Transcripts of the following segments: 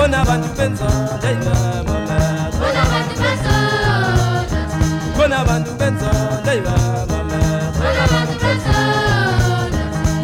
kona bantu benza mama. benzonja ibabama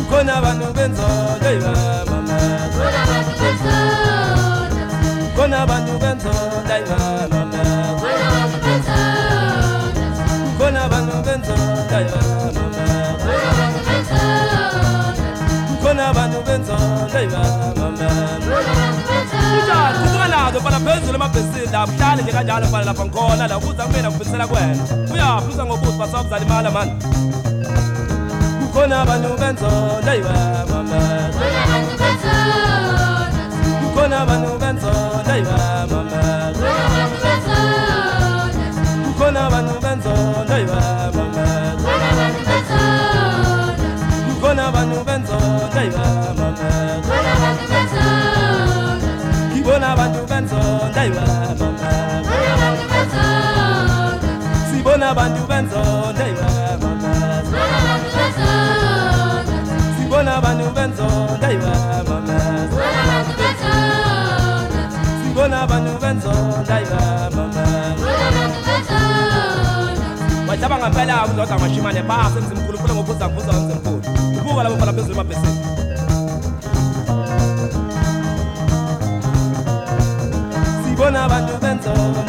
nkona abantu benzonja ibabama ubhala phezulu emabhesini la kuhlale nje kanjalo fana lapha ngikhona. La ukuza kumina kubisela kwena. Uyaphuza ngobuthi basawuzala imali mani kukhona abantu benzona yiwe mama kukhona abantu benzona yiwe mama kukhona abantu benzona yiwe mama kukhona abantu benzona yiwe mama benzonda yiba mama. Sibona abantu benzonda yiba mama. Sibona abantu benzonda yiba mama. Sibona abantu benzonda yiba mama. Wahlaba ngempela udoda ngashimane phasi emzimkhulu funa ngobuza ngibuza emzimkhulu ubuka labo fana phezulu emabhesini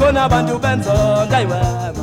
khona abantu benzonda iwami